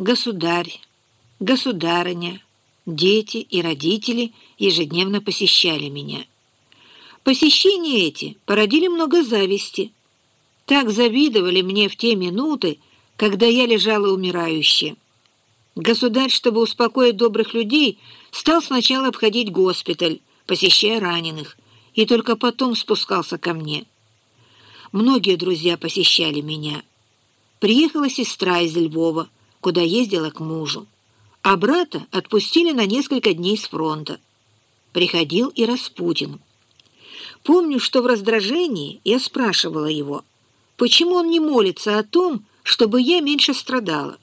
Государь, государыня, дети и родители ежедневно посещали меня. Посещения эти породили много зависти. Так завидовали мне в те минуты, когда я лежала умирающая. Государь, чтобы успокоить добрых людей, стал сначала обходить госпиталь, посещая раненых, и только потом спускался ко мне. Многие друзья посещали меня. Приехала сестра из Львова, куда ездила к мужу, а брата отпустили на несколько дней с фронта. Приходил и Распутин. Помню, что в раздражении я спрашивала его, почему он не молится о том, чтобы я меньше страдала.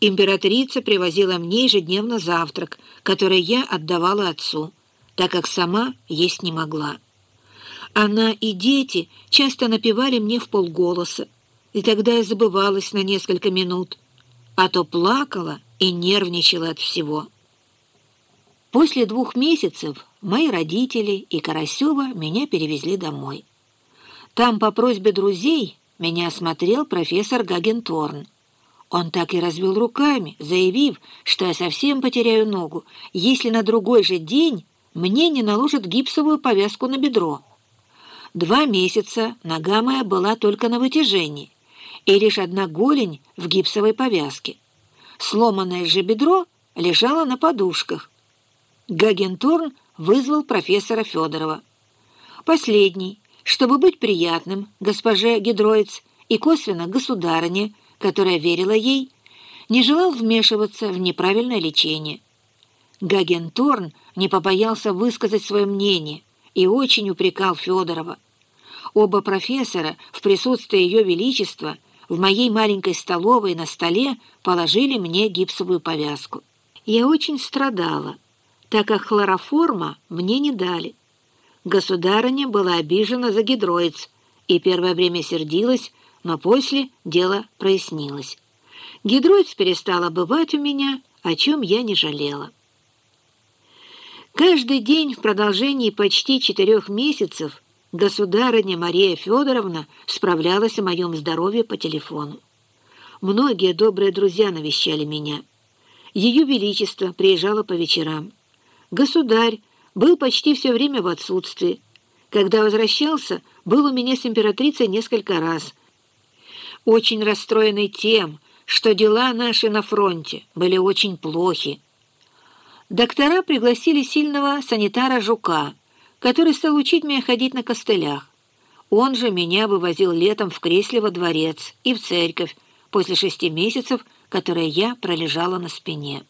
Императрица привозила мне ежедневно завтрак, который я отдавала отцу, так как сама есть не могла. Она и дети часто напевали мне в полголоса, и тогда я забывалась на несколько минут, а то плакала и нервничала от всего. После двух месяцев мои родители и Карасева меня перевезли домой. Там по просьбе друзей меня осмотрел профессор Гагенторн. Он так и развел руками, заявив, что я совсем потеряю ногу, если на другой же день мне не наложат гипсовую повязку на бедро. Два месяца нога моя была только на вытяжении, и лишь одна голень в гипсовой повязке. Сломанное же бедро лежало на подушках. Гагенторн вызвал профессора Федорова. Последний, чтобы быть приятным госпоже Гидроиц и косвенно государыне, которая верила ей, не желал вмешиваться в неправильное лечение. Гагенторн не побоялся высказать свое мнение и очень упрекал Федорова. Оба профессора в присутствии Ее Величества в моей маленькой столовой на столе положили мне гипсовую повязку. Я очень страдала, так как хлороформа мне не дали. Государыня была обижена за гидроиц и первое время сердилась, но после дело прояснилось. Гидроиц перестала бывать у меня, о чем я не жалела. Каждый день в продолжении почти четырех месяцев Государыня Мария Федоровна справлялась о моем здоровье по телефону. Многие добрые друзья навещали меня. Ее Величество приезжало по вечерам. Государь был почти все время в отсутствии. Когда возвращался, был у меня с императрицей несколько раз. Очень расстроенный тем, что дела наши на фронте были очень плохи. Доктора пригласили сильного санитара Жука — который стал учить меня ходить на костылях. Он же меня вывозил летом в кресле во дворец и в церковь после шести месяцев, которые я пролежала на спине.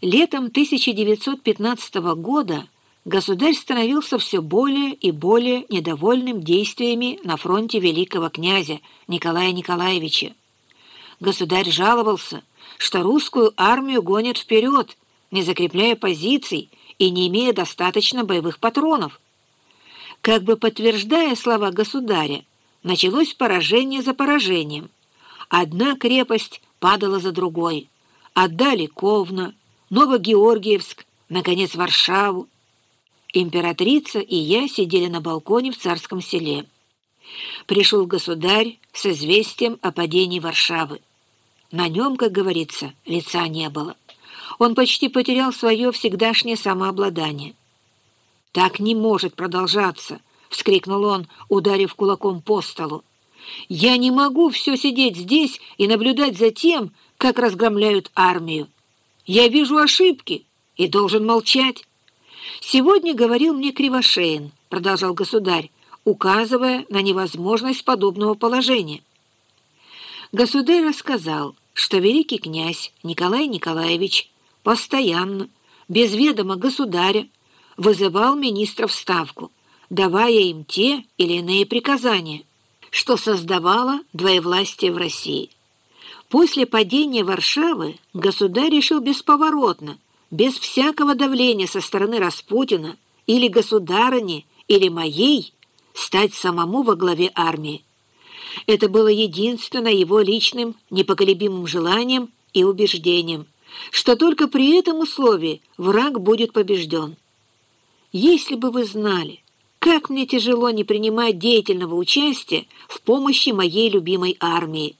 Летом 1915 года государь становился все более и более недовольным действиями на фронте великого князя Николая Николаевича. Государь жаловался, что русскую армию гонят вперед, не закрепляя позиций, и не имея достаточно боевых патронов. Как бы подтверждая слова государя, началось поражение за поражением. Одна крепость падала за другой. Отдали Ковна, Новогеоргиевск, наконец Варшаву. Императрица и я сидели на балконе в царском селе. Пришел государь с известием о падении Варшавы. На нем, как говорится, лица не было он почти потерял свое всегдашнее самообладание. «Так не может продолжаться!» — вскрикнул он, ударив кулаком по столу. «Я не могу все сидеть здесь и наблюдать за тем, как разгромляют армию. Я вижу ошибки и должен молчать». «Сегодня говорил мне Кривошеин», — продолжал государь, указывая на невозможность подобного положения. Государь рассказал, что великий князь Николай Николаевич постоянно, без ведома государя, вызывал министров в Ставку, давая им те или иные приказания, что создавало двоевластие в России. После падения Варшавы государь решил бесповоротно, без всякого давления со стороны Распутина или государыни, или моей, стать самому во главе армии. Это было единственно его личным непоколебимым желанием и убеждением – что только при этом условии враг будет побежден. Если бы вы знали, как мне тяжело не принимать деятельного участия в помощи моей любимой армии,